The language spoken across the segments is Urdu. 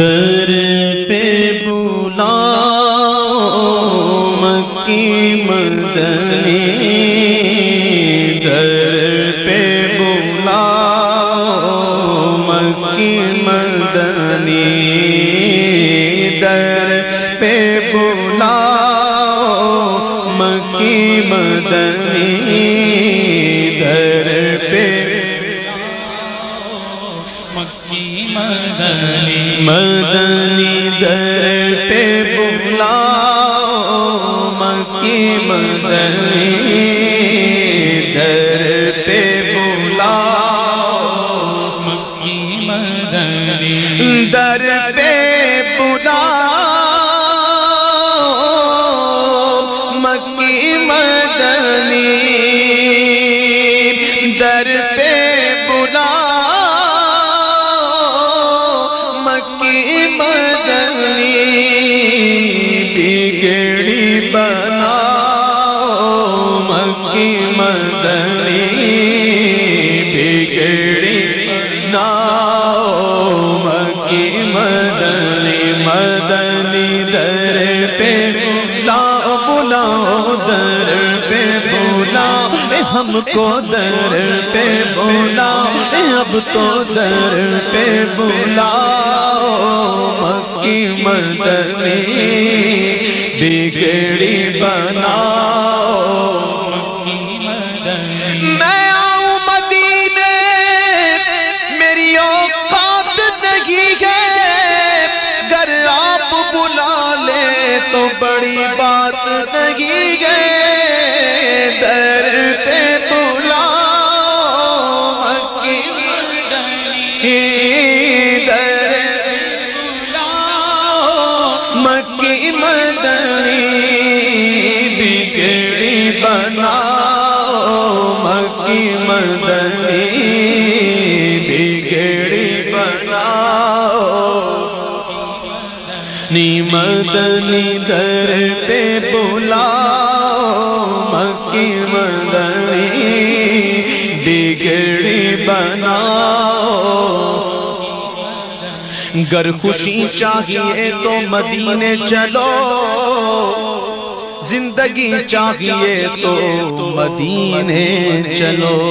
در پہ بولا مکی مدنی در پہ بولا مکی مدنی در پہ بولا مکی مدنی در پہ مکی مدنی مدنی در پہ بلا مکی مدنی در پہ بلا مکی مدنی در بگڑی بنا مکی مدنی بگڑی نا مکی مدنی مدنی در پہ لا بلا در پہ بولا ہم کو در پہ بولا اب تو در پہ بولا مکی مدنی بگڑی بناؤ۔ میں آؤں مدینے، میری اوقات نہیں ہے گر آپ بلا لے تو بڑی بات نہیں ہے مدنی بگڑی بنا نی مدنی در پہ بلا مکی مدنی بگڑی بنا گر خوشی چاہیے تو مدینے چلو۔ زندگی چاہیے تو مدینے چلو،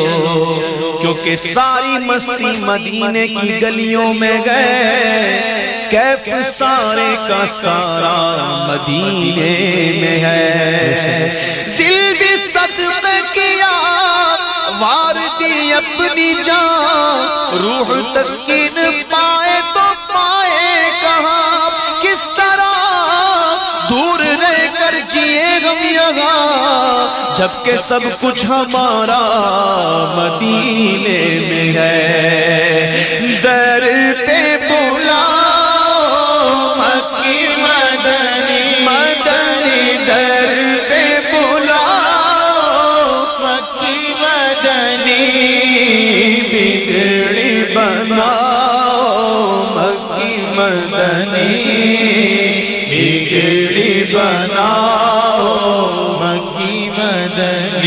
کیونکہ ساری مستی مدینے کی گلیوں میں گئے۔ کیف سارے کا سارا مدینے میں ہے۔ دل بھی صدقہ کیا وار دی اپنی جان، روح تسکین پائے یہاں جبکہ سب کچھ ہمارا مدینے میں ہے۔ در پہ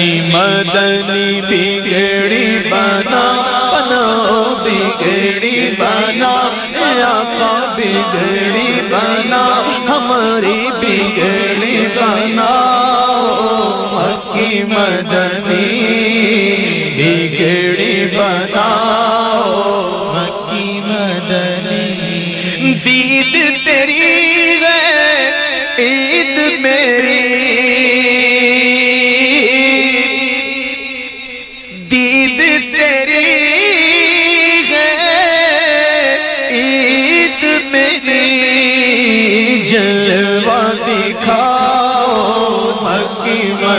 مدنی مدنی بگڑی بنا بنا بگڑی بنا آقا بگڑی بنا، ہماری بگڑی بنا مکی مدنی بگڑی بنا مکی مدنی۔ دید تیری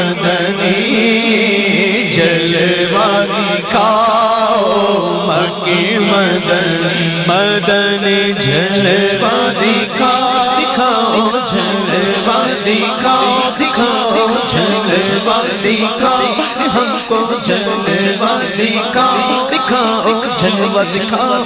مدنی جلوہ دکھاؤ مکی مدنی مدنی جلوہ دکھاؤ دکھاؤ جلوہ دکھاؤ دکھاؤ جلوہ دکھاؤ ہم کو جلوہ دکھاؤ دکھاؤ جلوہ دکھاؤ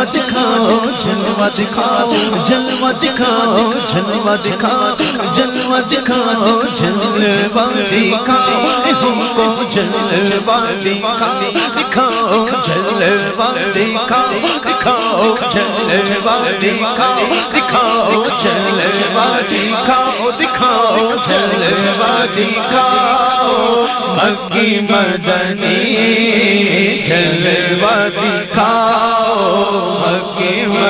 جلوہ دکھاؤ جلوہ دکھاؤ جلوہ دکھاؤ جلوہ دکھاؤ جلوہ دکھاؤ جلوہ دکھاؤ ہم کو جلوہ دکھاؤ دکھاؤ جلوہ دکھاؤ دکھاؤ جلوا دکھاؤ دکھاؤ جلوا دکھاؤ دکھاؤ جلوا دکھاؤ مکی مدنی جلوا دکھاؤ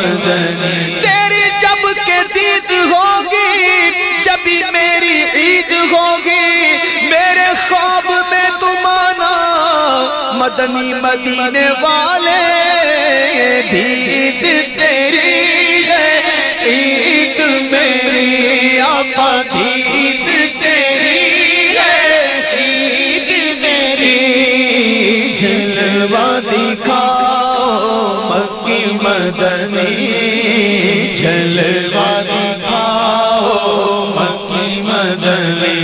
تیری جب کے دید ہوگی جبھی میری عید ہوگی، میرے خواب میں تم آنا مدنی مدینے والے۔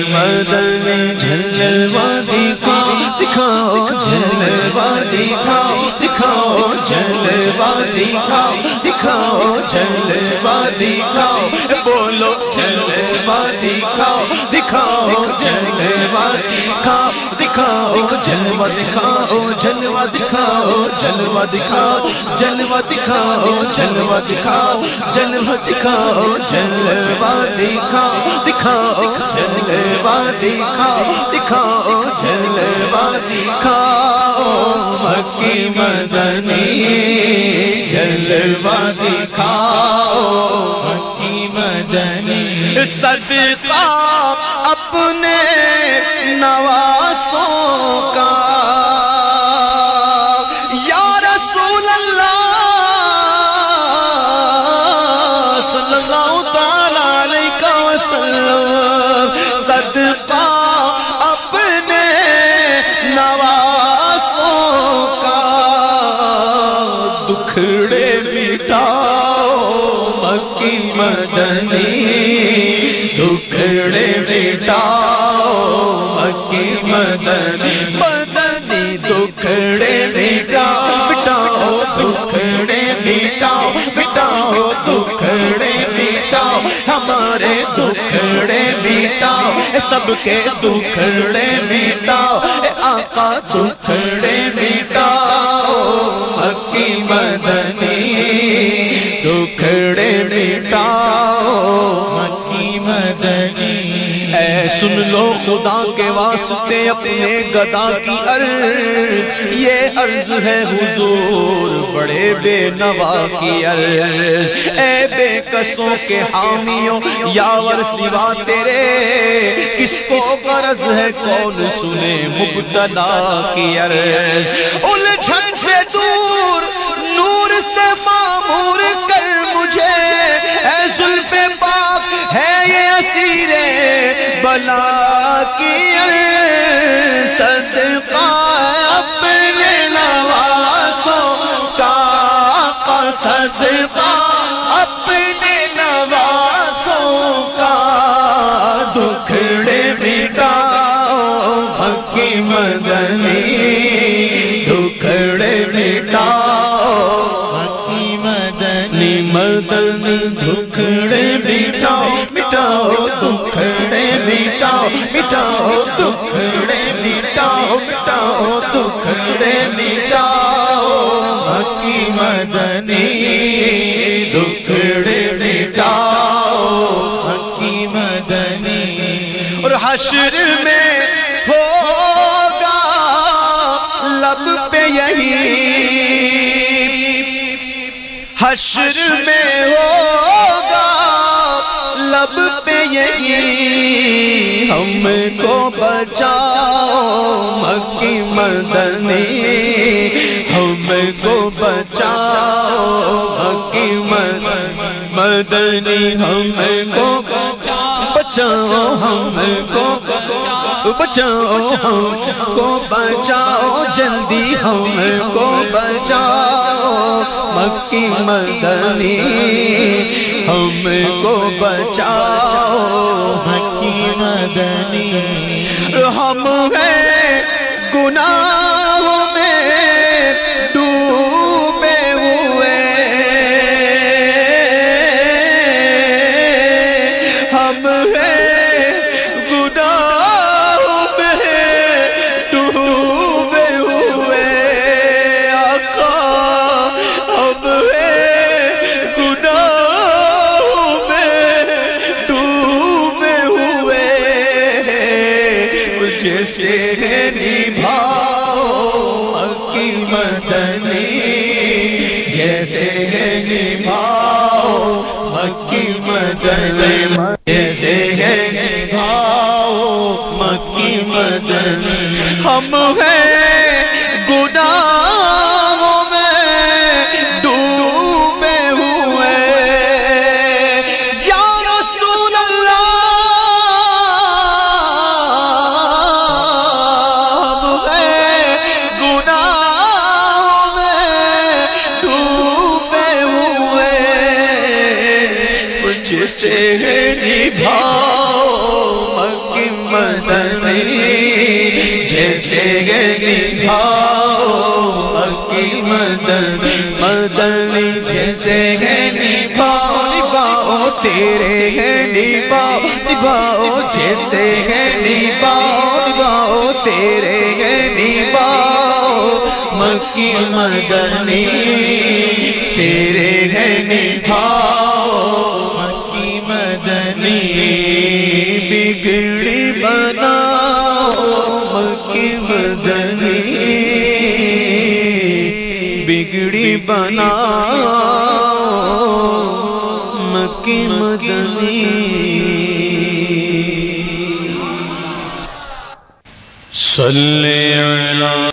مدن مدنی جلوا دکھاؤ دکھاؤ جلوا دکھاؤ دکھاؤ جلوا دکھاؤ دکھاؤ جلوا دکھاؤ بولو جلوا دکھاؤ دکھاؤ جلوا دکھاؤ دکھاؤ جلوا دکھاؤ جلوا دکھاؤ جلوا دکھاؤ جلوا دکھاؤ جلوا دکھاؤ جلوا دکھاؤ جلوا دکھاؤ دکھاؤ جلوا دکھاؤ دکھاؤ جلوا دکھاؤ مکی مدنی جلوا دکھاؤ مدنی صدقہ اپنے نواسوں کا ہمارے دکھڑے مٹاؤ سب کے دکھڑے مٹاؤ آقا دکھ خدا کے واسطے اپنے گدا کی عرض، یہ عرض ہے حضور بڑے بے نوا کی عرض۔ اے بے کسوں کے حامیوں، یاور سوا تیرے۔ کس کو غرض ہے کون سنے مبتلا کی عرض۔ الجھن سے دور بلا کی صدقہ اپنے نواسوں کا صدقہ اپنے نواسوں کا دکھڑے مٹاؤ حکیم مدنی مٹاؤ، دکھڑے مٹاؤ مٹاؤ، دکھڑے مٹاؤ۔ مکی مدنی، دکھڑے مٹاؤ۔ کی مدنی۔ اور حشر میں ہوگا، لب پہ یہی۔ حشر میں ہوگا، لب پہ یہی ہم کو بچاؤ مکی مدنی ہم کو بچاؤ مکی مدنی مدنی ہم کو بچاؤ ہم کو، بچاؤ ہم کو، بچاؤ جلدی ہم کو، بچاؤ مکی مدنی ہم کو، بچاؤ کی مدنی ہم ہیں گناہوں سے نبھاؤ مکی مدنی جیسے نبھاؤ مکی مدنی جیسے نبھاؤ مکی مدنی۔ ہم ہیں سے نبھاؤ مکی مدنی، جیسے نبھاؤ مکی مدنی مدنی جیسے نبھاؤ نبھاؤ تیرے ہیں نبھاؤ نبھاؤ جیسے نبھاؤ نبھاؤ تیرے ہیں نبھاؤ مکی مدنی، تیرے ہیں نبھاؤ مدنی بگڑی بناؤ مکی مدنی بگڑی بناؤ مکی مدنی۔ صلی